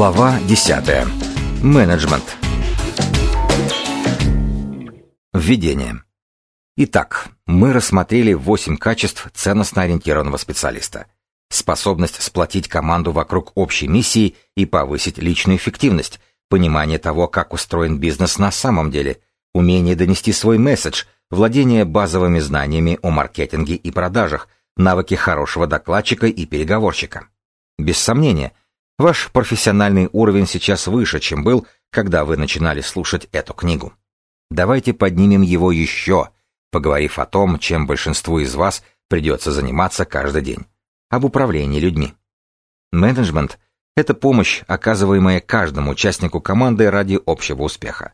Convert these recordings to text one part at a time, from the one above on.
Глава 10. Менеджмент. Введение. Итак, мы рассмотрели 8 качеств ценностно ориентированного специалиста. Способность сплотить команду вокруг общей миссии и повысить личную эффективность, понимание того, как устроен бизнес на самом деле, умение донести свой месседж, владение базовыми знаниями о маркетинге и продажах, навыки хорошего докладчика и переговорщика. Без сомнения, ваш профессиональный уровень сейчас выше, чем был, когда вы начинали слушать эту книгу. Давайте поднимем его еще, поговорив о том, чем большинству из вас придется заниматься каждый день. Об управлении людьми. Менеджмент – это помощь, оказываемая каждому участнику команды ради общего успеха.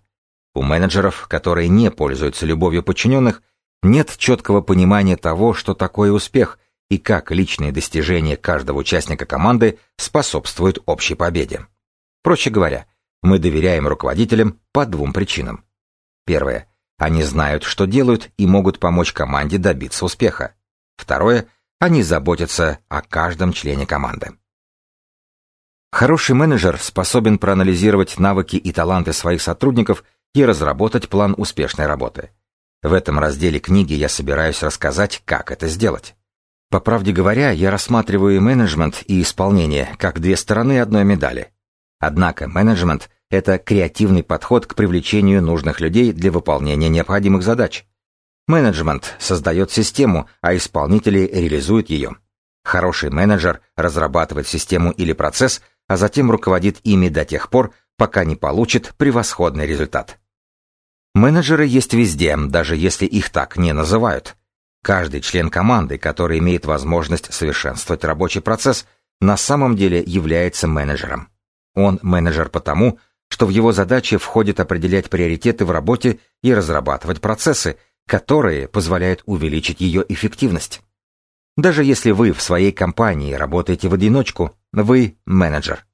У менеджеров, которые не пользуются любовью подчиненных, нет четкого понимания того, что такое успех и как личные достижения каждого участника команды способствуют общей победе. Проще говоря, мы доверяем руководителям по двум причинам. Первое. Они знают, что делают и могут помочь команде добиться успеха. Второе. Они заботятся о каждом члене команды. Хороший менеджер способен проанализировать навыки и таланты своих сотрудников и разработать план успешной работы. В этом разделе книги я собираюсь рассказать, как это сделать. По правде говоря, я рассматриваю менеджмент и исполнение как две стороны одной медали. Однако менеджмент – это креативный подход к привлечению нужных людей для выполнения необходимых задач. Менеджмент создает систему, а исполнители реализуют ее. Хороший менеджер разрабатывает систему или процесс, а затем руководит ими до тех пор, пока не получит превосходный результат. Менеджеры есть везде, даже если их так не называют. Каждый член команды, который имеет возможность совершенствовать рабочий процесс, на самом деле является менеджером. Он менеджер потому, что в его задачи входит определять приоритеты в работе и разрабатывать процессы, которые позволяют увеличить ее эффективность. Даже если вы в своей компании работаете в одиночку, вы менеджер.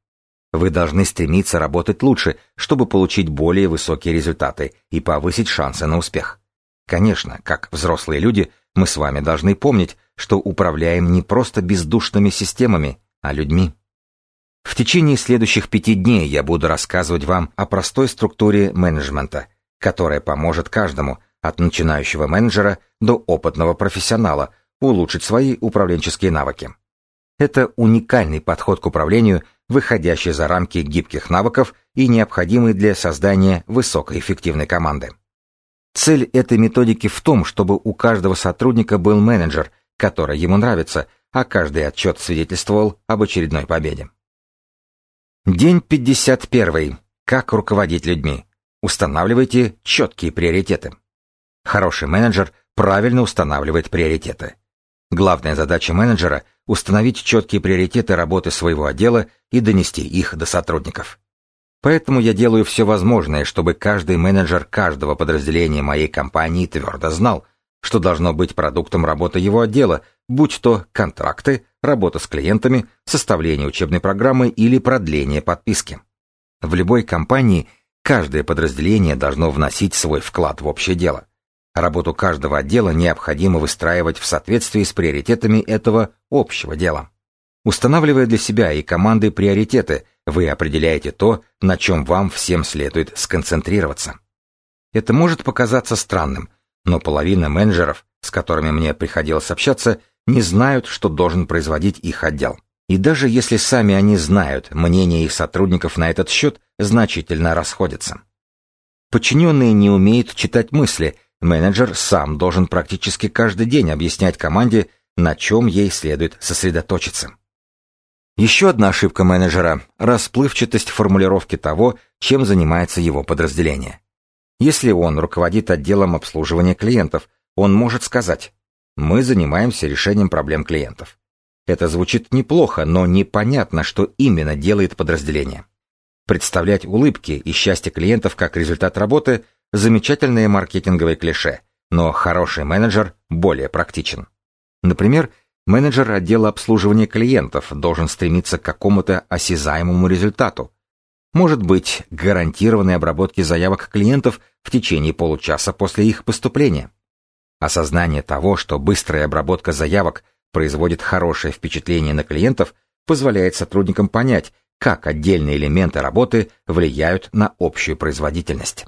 Вы должны стремиться работать лучше, чтобы получить более высокие результаты и повысить шансы на успех. Конечно, как взрослые люди, мы с вами должны помнить, что управляем не просто бездушными системами, а людьми. В течение следующих пяти дней я буду рассказывать вам о простой структуре менеджмента, которая поможет каждому, от начинающего менеджера до опытного профессионала, улучшить свои управленческие навыки. Это уникальный подход к управлению, выходящий за рамки гибких навыков и необходимый для создания высокоэффективной команды. Цель этой методики в том, чтобы у каждого сотрудника был менеджер, который ему нравится, а каждый отчет свидетельствовал об очередной победе. День 51. Как руководить людьми. Устанавливайте четкие приоритеты. Хороший менеджер правильно устанавливает приоритеты. Главная задача менеджера – установить четкие приоритеты работы своего отдела и донести их до сотрудников. Поэтому я делаю все возможное, чтобы каждый менеджер каждого подразделения моей компании твердо знал, что должно быть продуктом работы его отдела, будь то контракты, работа с клиентами, составление учебной программы или продление подписки. В любой компании каждое подразделение должно вносить свой вклад в общее дело. Работу каждого отдела необходимо выстраивать в соответствии с приоритетами этого общего дела. Устанавливая для себя и команды приоритеты, вы определяете то, на чем вам всем следует сконцентрироваться. Это может показаться странным, но половина менеджеров, с которыми мне приходилось общаться, не знают, что должен производить их отдел. И даже если сами они знают, мнение их сотрудников на этот счет значительно расходится. Подчиненные не умеют читать мысли, менеджер сам должен практически каждый день объяснять команде, на чем ей следует сосредоточиться. Еще одна ошибка менеджера – расплывчатость формулировки того, чем занимается его подразделение. Если он руководит отделом обслуживания клиентов, он может сказать «Мы занимаемся решением проблем клиентов». Это звучит неплохо, но непонятно, что именно делает подразделение. Представлять улыбки и счастье клиентов как результат работы – замечательное маркетинговое клише, но хороший менеджер более практичен. Например, Менеджер отдела обслуживания клиентов должен стремиться к какому-то осязаемому результату. Может быть, гарантированной обработки заявок клиентов в течение получаса после их поступления. Осознание того, что быстрая обработка заявок производит хорошее впечатление на клиентов, позволяет сотрудникам понять, как отдельные элементы работы влияют на общую производительность.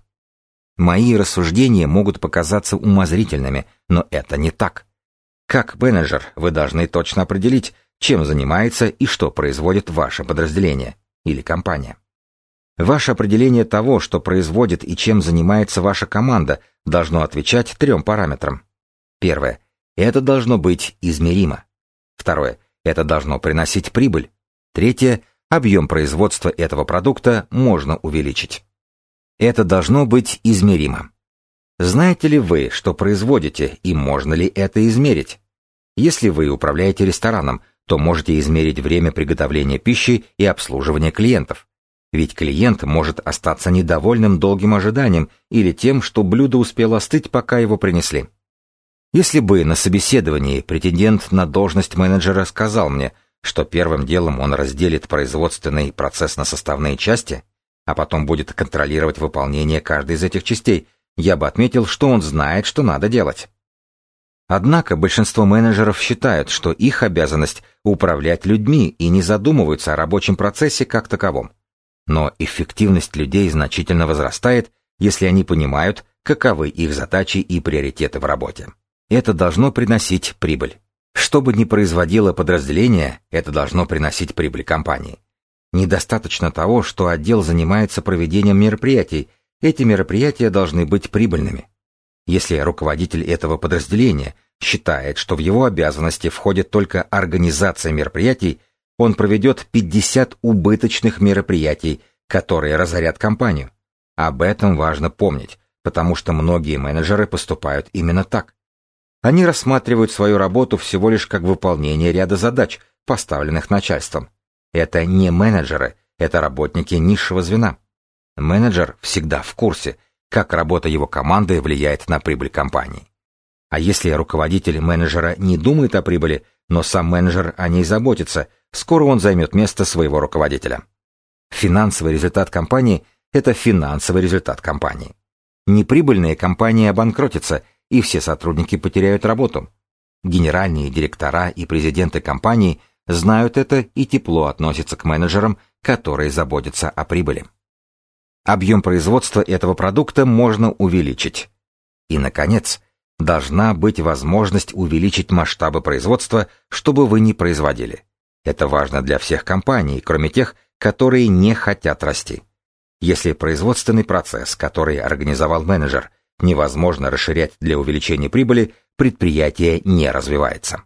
Мои рассуждения могут показаться умозрительными, но это не так. Как менеджер вы должны точно определить, чем занимается и что производит ваше подразделение или компания. Ваше определение того, что производит и чем занимается ваша команда, должно отвечать трем параметрам. Первое. Это должно быть измеримо. Второе. Это должно приносить прибыль. Третье. Объем производства этого продукта можно увеличить. Это должно быть измеримо. Знаете ли вы, что производите, и можно ли это измерить? Если вы управляете рестораном, то можете измерить время приготовления пищи и обслуживания клиентов. Ведь клиент может остаться недовольным долгим ожиданием или тем, что блюдо успело остыть, пока его принесли. Если бы на собеседовании претендент на должность менеджера сказал мне, что первым делом он разделит производственный процесс на составные части, а потом будет контролировать выполнение каждой из этих частей, я бы отметил, что он знает, что надо делать. Однако большинство менеджеров считают, что их обязанность управлять людьми и не задумываются о рабочем процессе как таковом. Но эффективность людей значительно возрастает, если они понимают, каковы их задачи и приоритеты в работе. Это должно приносить прибыль. Что бы ни производило подразделение, это должно приносить прибыль компании. Недостаточно того, что отдел занимается проведением мероприятий, эти мероприятия должны быть прибыльными. Если руководитель этого подразделения считает, что в его обязанности входит только организация мероприятий, он проведет 50 убыточных мероприятий, которые разорят компанию. Об этом важно помнить, потому что многие менеджеры поступают именно так. Они рассматривают свою работу всего лишь как выполнение ряда задач, поставленных начальством. Это не менеджеры, это работники низшего звена. Менеджер всегда в курсе, как работа его команды влияет на прибыль компании. А если руководитель менеджера не думает о прибыли, но сам менеджер о ней заботится, скоро он займет место своего руководителя. Финансовый результат компании – это финансовый результат компании. Неприбыльная компания обанкротится, и все сотрудники потеряют работу. Генеральные директора и президенты компании знают это и тепло относятся к менеджерам, которые заботятся о прибыли. Объем производства этого продукта можно увеличить. И, наконец, должна быть возможность увеличить масштабы производства, чтобы вы не производили. Это важно для всех компаний, кроме тех, которые не хотят расти. Если производственный процесс, который организовал менеджер, невозможно расширять для увеличения прибыли, предприятие не развивается.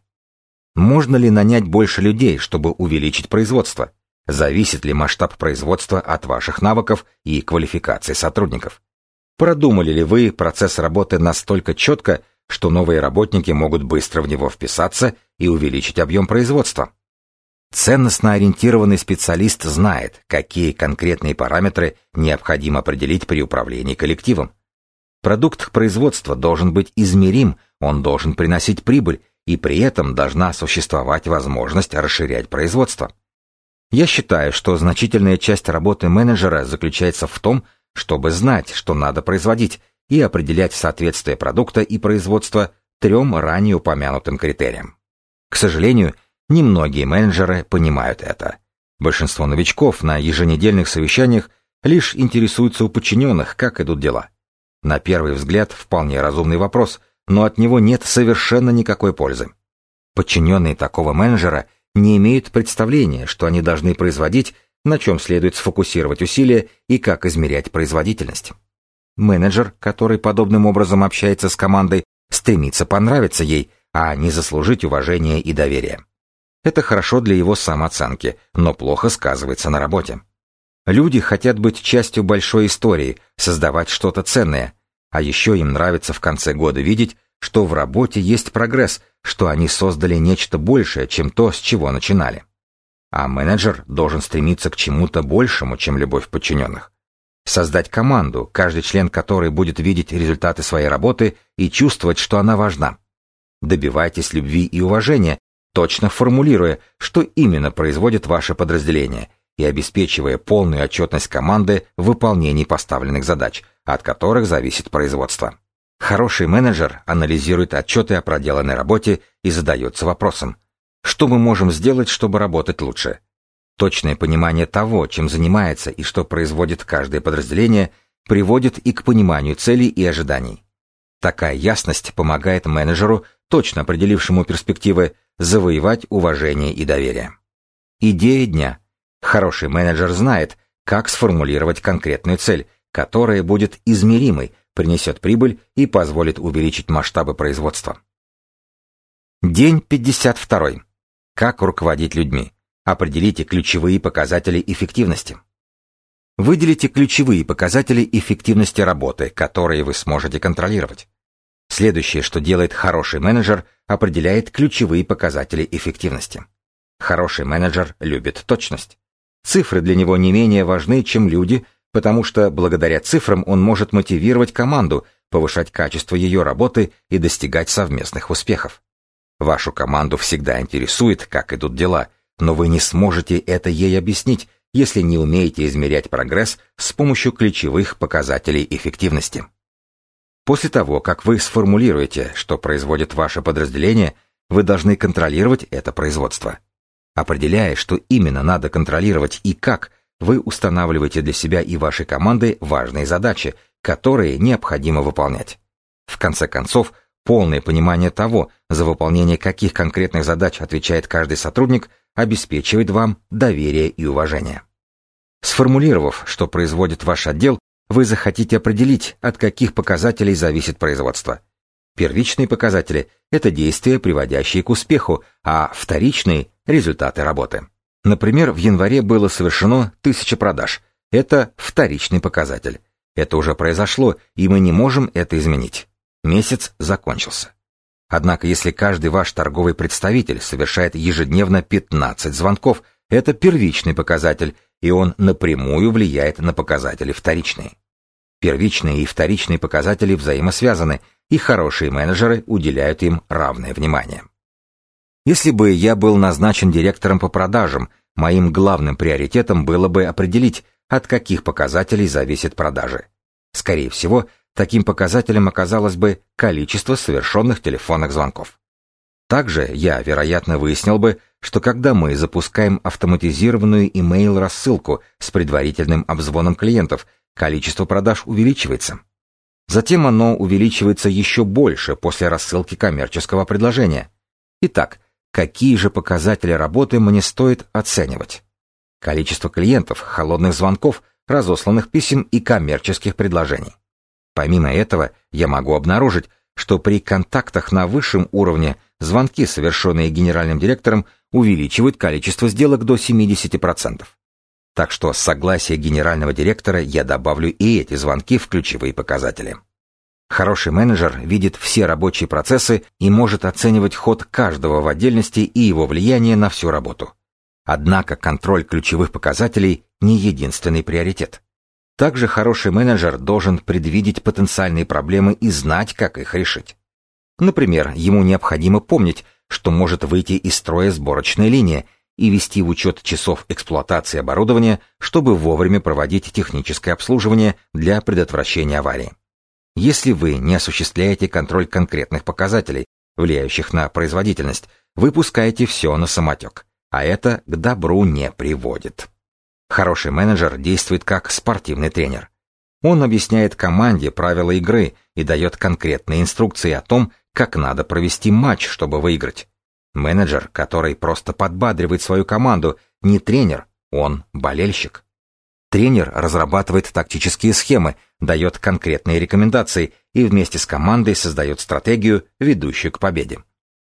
Можно ли нанять больше людей, чтобы увеличить производство? Зависит ли масштаб производства от ваших навыков и квалификации сотрудников? Продумали ли вы процесс работы настолько четко, что новые работники могут быстро в него вписаться и увеличить объем производства? Ценностно ориентированный специалист знает, какие конкретные параметры необходимо определить при управлении коллективом. Продукт производства должен быть измерим, он должен приносить прибыль, и при этом должна существовать возможность расширять производство. Я считаю, что значительная часть работы менеджера заключается в том, чтобы знать, что надо производить, и определять соответствие продукта и производства трем ранее упомянутым критериям. К сожалению, немногие менеджеры понимают это. Большинство новичков на еженедельных совещаниях лишь интересуются у подчиненных, как идут дела. На первый взгляд, вполне разумный вопрос, но от него нет совершенно никакой пользы. Подчиненные такого менеджера не имеют представления, что они должны производить на чем следует сфокусировать усилия и как измерять производительность. Менеджер, который подобным образом общается с командой, стремится понравиться ей, а не заслужить уважение и доверие. Это хорошо для его самооценки, но плохо сказывается на работе. Люди хотят быть частью большой истории, создавать что-то ценное, а еще им нравится в конце года видеть, что в работе есть прогресс, что они создали нечто большее, чем то, с чего начинали. А менеджер должен стремиться к чему-то большему, чем любовь подчиненных. Создать команду, каждый член которой будет видеть результаты своей работы и чувствовать, что она важна. Добивайтесь любви и уважения, точно формулируя, что именно производит ваше подразделение, и обеспечивая полную отчетность команды в выполнении поставленных задач, от которых зависит производство. Хороший менеджер анализирует отчеты о проделанной работе и задается вопросом, что мы можем сделать, чтобы работать лучше? Точное понимание того, чем занимается и что производит каждое подразделение, приводит и к пониманию целей и ожиданий. Такая ясность помогает менеджеру, точно определившему перспективы, завоевать уважение и доверие. Идея дня. Хороший менеджер знает, как сформулировать конкретную цель, которая будет измеримой, принесет прибыль и позволит увеличить масштабы производства. День 52. Как руководить людьми. Определите ключевые показатели эффективности. Выделите ключевые показатели эффективности работы, которые вы сможете контролировать. Следующее, что делает хороший менеджер, определяет ключевые показатели эффективности. Хороший менеджер любит точность. Цифры для него не менее важны, чем люди, потому что благодаря цифрам он может мотивировать команду, повышать качество ее работы и достигать совместных успехов. Вашу команду всегда интересует, как идут дела, но вы не сможете это ей объяснить, если не умеете измерять прогресс с помощью ключевых показателей эффективности. После того, как вы сформулируете, что производит ваше подразделение, вы должны контролировать это производство. Определяя, что именно надо контролировать и как, вы устанавливаете для себя и вашей команды важные задачи, которые необходимо выполнять. В конце концов, полное понимание того, за выполнение каких конкретных задач отвечает каждый сотрудник, обеспечивает вам доверие и уважение. Сформулировав, что производит ваш отдел, вы захотите определить, от каких показателей зависит производство. Первичные показатели – это действия, приводящие к успеху, а вторичные – результаты работы. Например, в январе было совершено 1000 продаж. Это вторичный показатель. Это уже произошло, и мы не можем это изменить. Месяц закончился. Однако, если каждый ваш торговый представитель совершает ежедневно 15 звонков, это первичный показатель, и он напрямую влияет на показатели вторичные. Первичные и вторичные показатели взаимосвязаны, и хорошие менеджеры уделяют им равное внимание. Если бы я был назначен директором по продажам, моим главным приоритетом было бы определить, от каких показателей зависят продажи. Скорее всего, Таким показателем оказалось бы количество совершенных телефонных звонков. Также я, вероятно, выяснил бы, что когда мы запускаем автоматизированную email-рассылку с предварительным обзвоном клиентов, количество продаж увеличивается. Затем оно увеличивается еще больше после рассылки коммерческого предложения. Итак, какие же показатели работы мне стоит оценивать? Количество клиентов, холодных звонков, разосланных писем и коммерческих предложений. Помимо этого, я могу обнаружить, что при контактах на высшем уровне звонки, совершенные генеральным директором, увеличивают количество сделок до 70%. Так что с согласия генерального директора я добавлю и эти звонки в ключевые показатели. Хороший менеджер видит все рабочие процессы и может оценивать ход каждого в отдельности и его влияние на всю работу. Однако контроль ключевых показателей не единственный приоритет. Также хороший менеджер должен предвидеть потенциальные проблемы и знать, как их решить. Например, ему необходимо помнить, что может выйти из строя сборочная линия и вести в учет часов эксплуатации оборудования, чтобы вовремя проводить техническое обслуживание для предотвращения аварии. Если вы не осуществляете контроль конкретных показателей, влияющих на производительность, вы пускаете все на самотек, а это к добру не приводит. Хороший менеджер действует как спортивный тренер. Он объясняет команде правила игры и дает конкретные инструкции о том, как надо провести матч, чтобы выиграть. Менеджер, который просто подбадривает свою команду, не тренер, он болельщик. Тренер разрабатывает тактические схемы, дает конкретные рекомендации и вместе с командой создает стратегию, ведущую к победе.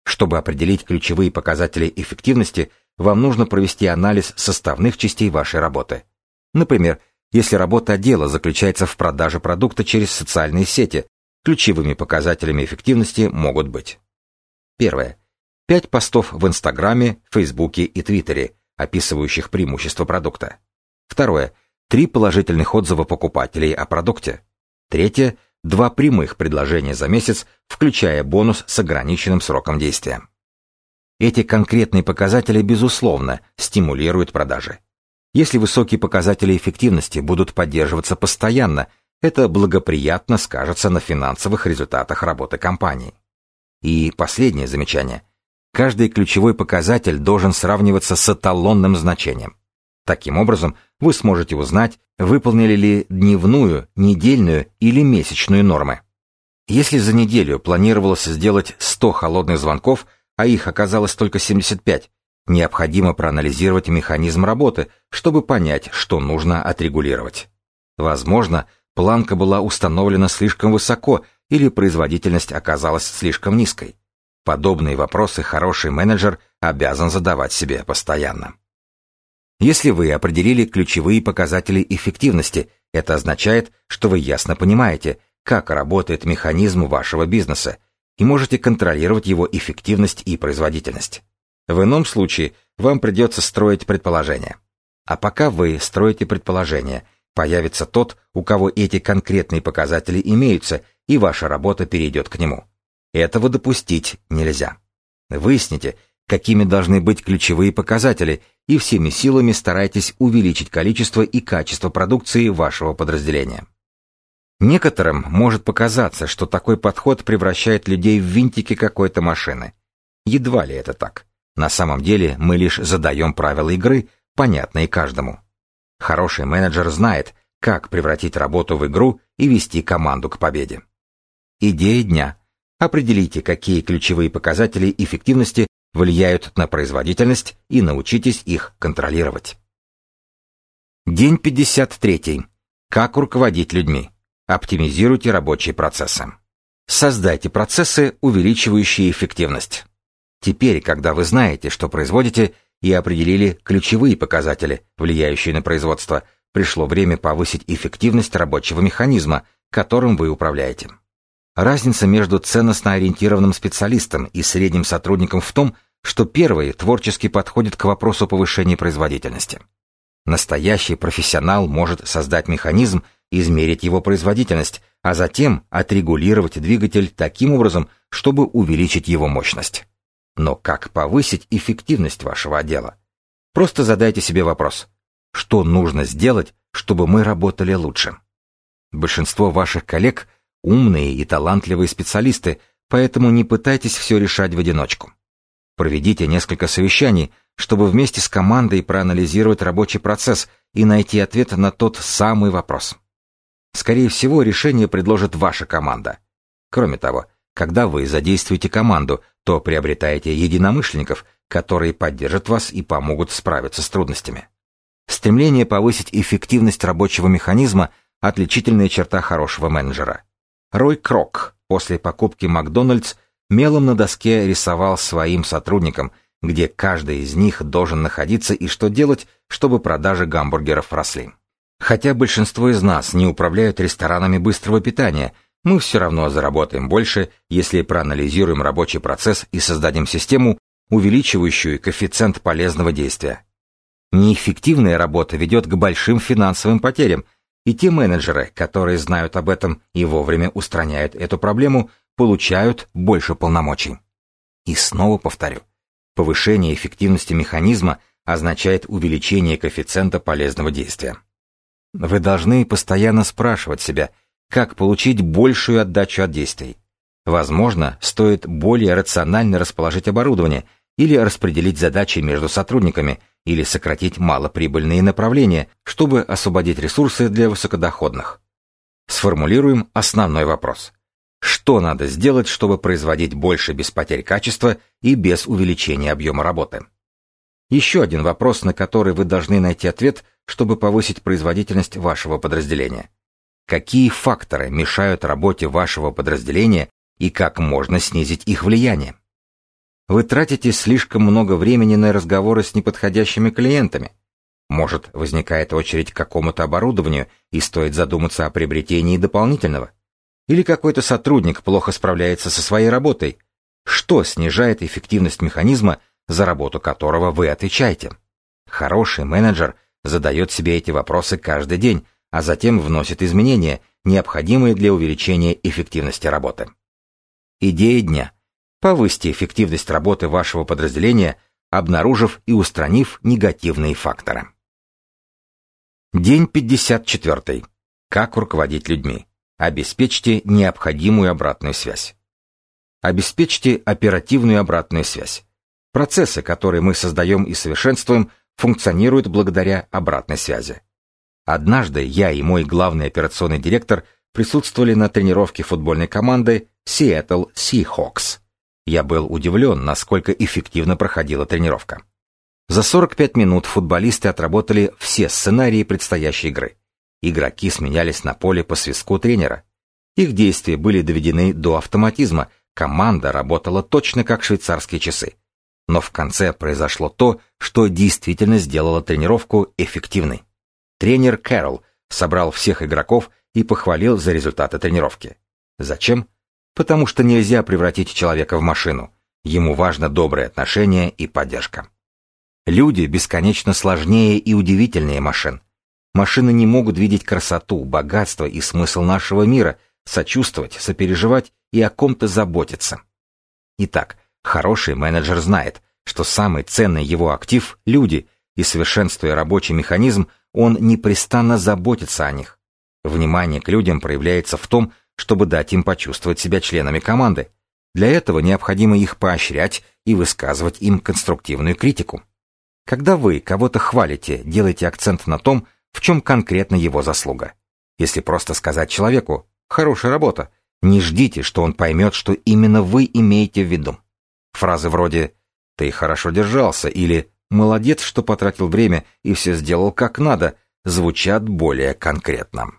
Чтобы определить ключевые показатели эффективности, вам нужно провести анализ составных частей вашей работы. Например, если работа отдела заключается в продаже продукта через социальные сети, ключевыми показателями эффективности могут быть. Первое. Пять постов в Инстаграме, Фейсбуке и Твиттере, описывающих преимущества продукта. Второе. Три положительных отзыва покупателей о продукте. Третье. Два прямых предложения за месяц, включая бонус с ограниченным сроком действия. Эти конкретные показатели, безусловно, стимулируют продажи. Если высокие показатели эффективности будут поддерживаться постоянно, это благоприятно скажется на финансовых результатах работы компании. И последнее замечание. Каждый ключевой показатель должен сравниваться с эталонным значением. Таким образом, вы сможете узнать, выполнили ли дневную, недельную или месячную нормы. Если за неделю планировалось сделать 100 холодных звонков, а их оказалось только 75, необходимо проанализировать механизм работы, чтобы понять, что нужно отрегулировать. Возможно, планка была установлена слишком высоко или производительность оказалась слишком низкой. Подобные вопросы хороший менеджер обязан задавать себе постоянно. Если вы определили ключевые показатели эффективности, это означает, что вы ясно понимаете, как работает механизм вашего бизнеса и можете контролировать его эффективность и производительность. В ином случае вам придется строить предположения. А пока вы строите предположения, появится тот, у кого эти конкретные показатели имеются, и ваша работа перейдет к нему. Этого допустить нельзя. Выясните, какими должны быть ключевые показатели, и всеми силами старайтесь увеличить количество и качество продукции вашего подразделения. Некоторым может показаться, что такой подход превращает людей в винтики какой-то машины. Едва ли это так. На самом деле мы лишь задаем правила игры, понятные каждому. Хороший менеджер знает, как превратить работу в игру и вести команду к победе. Идея дня. Определите, какие ключевые показатели эффективности влияют на производительность и научитесь их контролировать. День 53. Как руководить людьми. Оптимизируйте рабочие процессы. Создайте процессы, увеличивающие эффективность. Теперь, когда вы знаете, что производите, и определили ключевые показатели, влияющие на производство, пришло время повысить эффективность рабочего механизма, которым вы управляете. Разница между ценностно ориентированным специалистом и средним сотрудником в том, что первый творчески подходит к вопросу повышения производительности. Настоящий профессионал может создать механизм, измерить его производительность, а затем отрегулировать двигатель таким образом, чтобы увеличить его мощность. Но как повысить эффективность вашего отдела? Просто задайте себе вопрос. Что нужно сделать, чтобы мы работали лучше? Большинство ваших коллег умные и талантливые специалисты, поэтому не пытайтесь все решать в одиночку. Проведите несколько совещаний, чтобы вместе с командой проанализировать рабочий процесс и найти ответ на тот самый вопрос. Скорее всего, решение предложит ваша команда. Кроме того, когда вы задействуете команду, то приобретаете единомышленников, которые поддержат вас и помогут справиться с трудностями. Стремление повысить эффективность рабочего механизма – отличительная черта хорошего менеджера. Рой Крок после покупки Макдональдс мелом на доске рисовал своим сотрудникам, где каждый из них должен находиться и что делать, чтобы продажи гамбургеров росли. Хотя большинство из нас не управляют ресторанами быстрого питания, мы все равно заработаем больше, если проанализируем рабочий процесс и создадим систему, увеличивающую коэффициент полезного действия. Неэффективная работа ведет к большим финансовым потерям, и те менеджеры, которые знают об этом и вовремя устраняют эту проблему, получают больше полномочий. И снова повторю, повышение эффективности механизма означает увеличение коэффициента полезного действия. Вы должны постоянно спрашивать себя, как получить большую отдачу от действий. Возможно, стоит более рационально расположить оборудование или распределить задачи между сотрудниками – или сократить малоприбыльные направления, чтобы освободить ресурсы для высокодоходных. Сформулируем основной вопрос. Что надо сделать, чтобы производить больше без потерь качества и без увеличения объема работы? Еще один вопрос, на который вы должны найти ответ, чтобы повысить производительность вашего подразделения. Какие факторы мешают работе вашего подразделения и как можно снизить их влияние? Вы тратите слишком много времени на разговоры с неподходящими клиентами. Может, возникает очередь к какому-то оборудованию и стоит задуматься о приобретении дополнительного. Или какой-то сотрудник плохо справляется со своей работой. Что снижает эффективность механизма, за работу которого вы отвечаете? Хороший менеджер задает себе эти вопросы каждый день, а затем вносит изменения, необходимые для увеличения эффективности работы. Идея дня. Повысьте эффективность работы вашего подразделения, обнаружив и устранив негативные факторы. День 54. Как руководить людьми? Обеспечьте необходимую обратную связь. Обеспечьте оперативную обратную связь. Процессы, которые мы создаем и совершенствуем, функционирует благодаря обратной связи. Однажды я и мой главный операционный директор присутствовали на тренировке футбольной команды Seattle Seahawks. Я был удивлен, насколько эффективно проходила тренировка. За 45 минут футболисты отработали все сценарии предстоящей игры. Игроки сменялись на поле по свистку тренера. Их действия были доведены до автоматизма, команда работала точно как швейцарские часы. Но в конце произошло то, что действительно сделало тренировку эффективной. Тренер Кэрол собрал всех игроков и похвалил за результаты тренировки. Зачем? Потому что нельзя превратить человека в машину. Ему важно доброе отношение и поддержка. Люди бесконечно сложнее и удивительнее машин. Машины не могут видеть красоту, богатство и смысл нашего мира, сочувствовать, сопереживать и о ком-то заботиться. Итак, хороший менеджер знает, что самый ценный его актив – люди, и совершенствуя рабочий механизм, он непрестанно заботится о них. Внимание к людям проявляется в том, чтобы дать им почувствовать себя членами команды. Для этого необходимо их поощрять и высказывать им конструктивную критику. Когда вы кого-то хвалите, делайте акцент на том, в чем конкретно его заслуга. Если просто сказать человеку «хорошая работа», не ждите, что он поймет, что именно вы имеете в виду. Фразы вроде «ты хорошо держался» или Молодец, что потратил время и все сделал как надо, звучат более конкретно.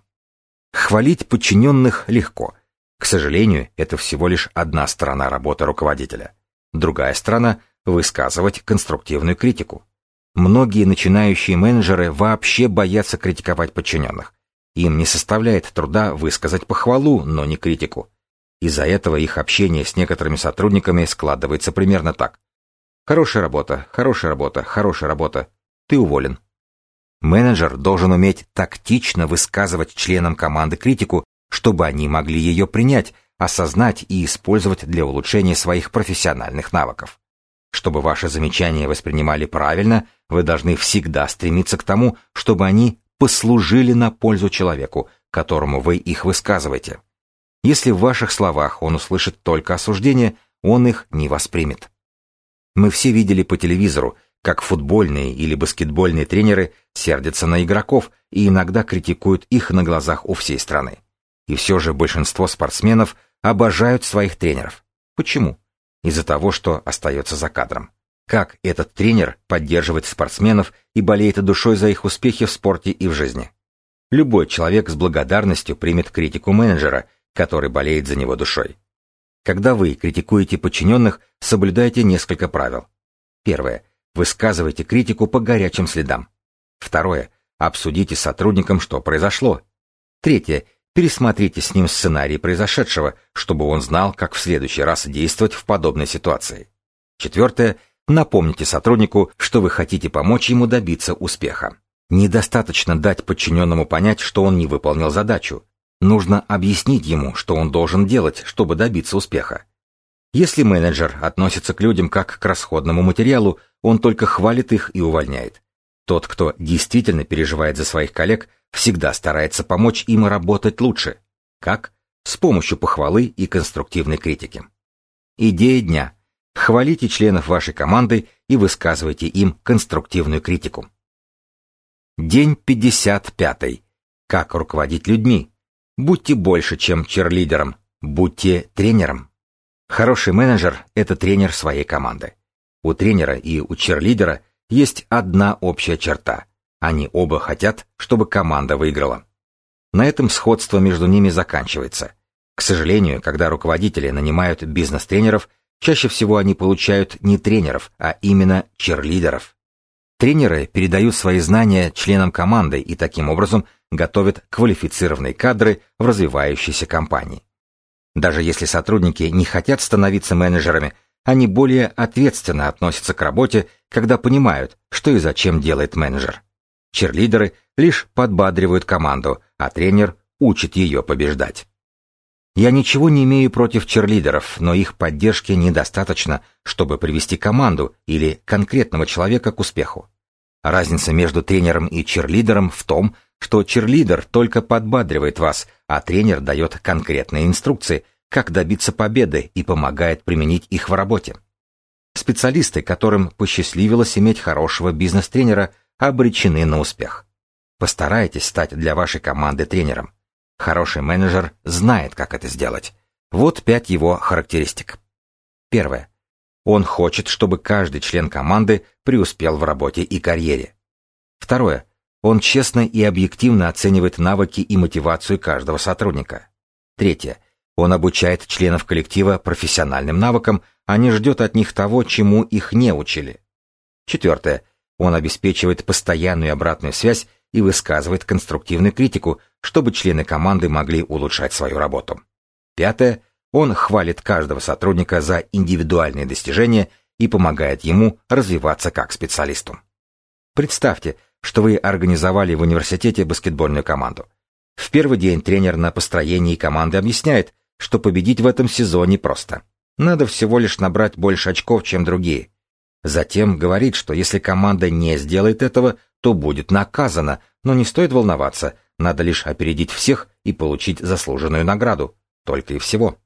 Хвалить подчиненных легко. К сожалению, это всего лишь одна сторона работы руководителя. Другая сторона – высказывать конструктивную критику. Многие начинающие менеджеры вообще боятся критиковать подчиненных. Им не составляет труда высказать похвалу, но не критику. Из-за этого их общение с некоторыми сотрудниками складывается примерно так. Хорошая работа, хорошая работа, хорошая работа. Ты уволен. Менеджер должен уметь тактично высказывать членам команды критику, чтобы они могли ее принять, осознать и использовать для улучшения своих профессиональных навыков. Чтобы ваши замечания воспринимали правильно, вы должны всегда стремиться к тому, чтобы они послужили на пользу человеку, которому вы их высказываете. Если в ваших словах он услышит только осуждение, он их не воспримет. Мы все видели по телевизору, как футбольные или баскетбольные тренеры сердятся на игроков и иногда критикуют их на глазах у всей страны. И все же большинство спортсменов обожают своих тренеров. Почему? Из-за того, что остается за кадром. Как этот тренер поддерживает спортсменов и болеет душой за их успехи в спорте и в жизни? Любой человек с благодарностью примет критику менеджера, который болеет за него душой. Когда вы критикуете подчиненных, соблюдайте несколько правил. Первое. Высказывайте критику по горячим следам. Второе. Обсудите с сотрудником, что произошло. Третье. Пересмотрите с ним сценарий произошедшего, чтобы он знал, как в следующий раз действовать в подобной ситуации. Четвертое. Напомните сотруднику, что вы хотите помочь ему добиться успеха. Недостаточно дать подчиненному понять, что он не выполнил задачу. Нужно объяснить ему, что он должен делать, чтобы добиться успеха. Если менеджер относится к людям как к расходному материалу, он только хвалит их и увольняет. Тот, кто действительно переживает за своих коллег, всегда старается помочь им работать лучше. Как? С помощью похвалы и конструктивной критики. Идея дня. Хвалите членов вашей команды и высказывайте им конструктивную критику. День 55. Как руководить людьми? Будьте больше, чем черлидером, будьте тренером. Хороший менеджер – это тренер своей команды. У тренера и у черлидера есть одна общая черта. Они оба хотят, чтобы команда выиграла. На этом сходство между ними заканчивается. К сожалению, когда руководители нанимают бизнес-тренеров, чаще всего они получают не тренеров, а именно черлидеров. Тренеры передают свои знания членам команды и таким образом готовят квалифицированные кадры в развивающейся компании. Даже если сотрудники не хотят становиться менеджерами, они более ответственно относятся к работе, когда понимают, что и зачем делает менеджер. Черлидеры лишь подбадривают команду, а тренер учит ее побеждать. Я ничего не имею против черлидеров, но их поддержки недостаточно, чтобы привести команду или конкретного человека к успеху. Разница между тренером и черлидером в том, что черлидер только подбадривает вас, а тренер дает конкретные инструкции, как добиться победы и помогает применить их в работе. Специалисты, которым посчастливилось иметь хорошего бизнес-тренера, обречены на успех. Постарайтесь стать для вашей команды тренером. Хороший менеджер знает, как это сделать. Вот пять его характеристик. Первое. Он хочет, чтобы каждый член команды преуспел в работе и карьере. Второе. Он честно и объективно оценивает навыки и мотивацию каждого сотрудника. Третье. Он обучает членов коллектива профессиональным навыкам, а не ждет от них того, чему их не учили. Четвертое. Он обеспечивает постоянную обратную связь и высказывает конструктивную критику, чтобы члены команды могли улучшать свою работу. Пятое. Он хвалит каждого сотрудника за индивидуальные достижения и помогает ему развиваться как специалисту. Представьте, что вы организовали в университете баскетбольную команду. В первый день тренер на построении команды объясняет, что победить в этом сезоне просто. Надо всего лишь набрать больше очков, чем другие. Затем говорит, что если команда не сделает этого, то будет наказана, но не стоит волноваться, надо лишь опередить всех и получить заслуженную награду. Только и всего.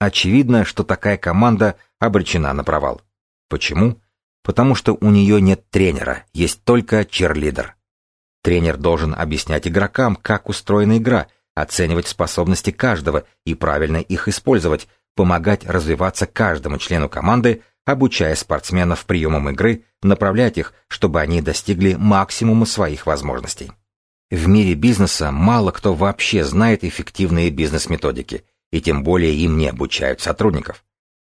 Очевидно, что такая команда обречена на провал. Почему? Потому что у нее нет тренера, есть только черлидер. Тренер должен объяснять игрокам, как устроена игра, оценивать способности каждого и правильно их использовать, помогать развиваться каждому члену команды, обучая спортсменов приемам игры, направлять их, чтобы они достигли максимума своих возможностей. В мире бизнеса мало кто вообще знает эффективные бизнес-методики, и тем более им не обучают сотрудников.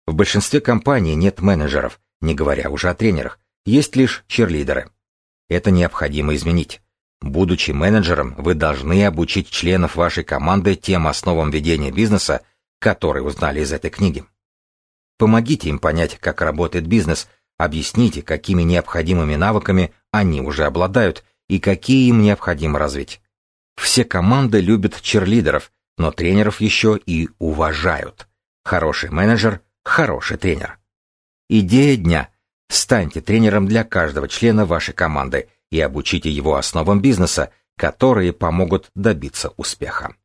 В большинстве компаний нет менеджеров, не говоря уже о тренерах, есть лишь черлидеры. Это необходимо изменить. Будучи менеджером, вы должны обучить членов вашей команды тем основам ведения бизнеса, которые узнали из этой книги. Помогите им понять, как работает бизнес, объясните, какими необходимыми навыками они уже обладают и какие им необходимо развить. Все команды любят черлидеров, но тренеров еще и уважают. Хороший менеджер – хороший тренер. Идея дня. Станьте тренером для каждого члена вашей команды и обучите его основам бизнеса, которые помогут добиться успеха.